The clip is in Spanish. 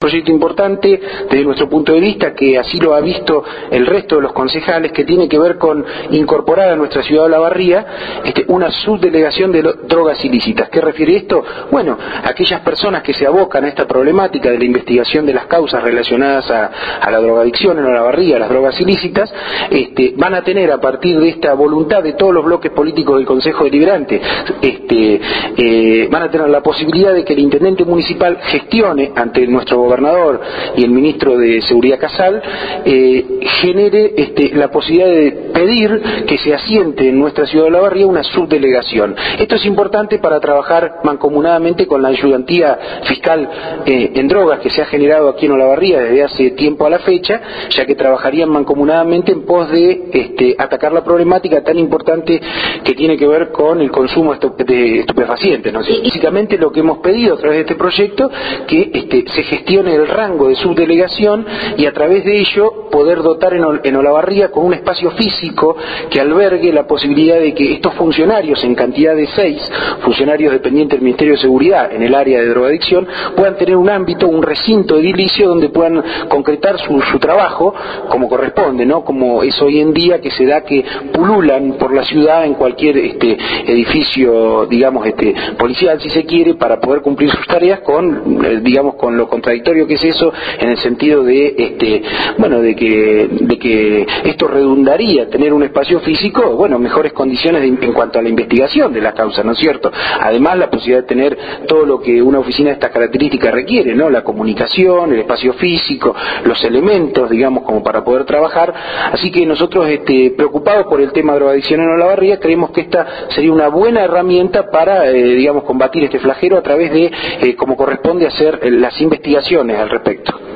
proyecto importante desde nuestro punto de vista, que así lo ha visto el resto de los concejales, que tiene que ver con incorporar a nuestra ciudad de La Barría este, una subdelegación de drogas ilícitas. ¿Qué refiere esto? Bueno, aquellas personas que se abocan a esta problemática de la investigación de las causas relacionadas a, la drogadicción en La Barría, las drogas ilícitas, este, van a tener a partir de esta voluntad de todos los bloques políticos del Consejo Deliberante, este, eh, van a tener la posibilidad de que el intendente municipal gestione ante nuestro gobernador y el ministro de Seguridad Casal, eh, genere este, la posibilidad de pedir que se asiente en nuestra ciudad de La Barría una subdelegación. Esto es importante para trabajar mancomunadamente con la ayudantía fiscal eh, en drogas que se ha generado aquí en Olavarría desde hace tiempo a la fecha, ya que trabajarían mancomunadamente en pos de este, atacar la problemática tan importante que tiene que ver con el consumo de estupefacientes. ¿no? Básicamente lo que hemos pedido a través de este proyecto que este, se gestione el rango de subdelegación y a través de ello poder dotar en, Olavarría con un espacio físico que albergue la posibilidad de que estos funcionarios, en cantidad de seis funcionarios dependientes del Ministerio de Seguridad en el área de drogadicción, puedan tener un ámbito, un recinto edilicio donde puedan concretar su, trabajo como corresponde, ¿no? Como es hoy en día que se da que pululan por la ciudad en cualquier este, edificio, digamos, este, policial, si se quiere, para poder cumplir sus tareas con, eh, digamos, con lo contradictorio que es eso en el sentido de, este, bueno, de que, de que esto redundaría tener un espacio físico, bueno, mejores condiciones en cuanto a la investigación de las causas, ¿no es cierto? Además, la posibilidad de tener todo lo que una oficina de estas características requiere, ¿no? La comunicación, el espacio físico, los elementos, digamos, como para poder trabajar. Así que nosotros, este, preocupados por el tema de drogadicción en Olavarría, creemos que esta sería una buena herramienta para, eh, digamos, combatir este flagelo a través de, eh, como corresponde, hacer las investigaciones al respecto.